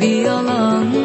Be alone.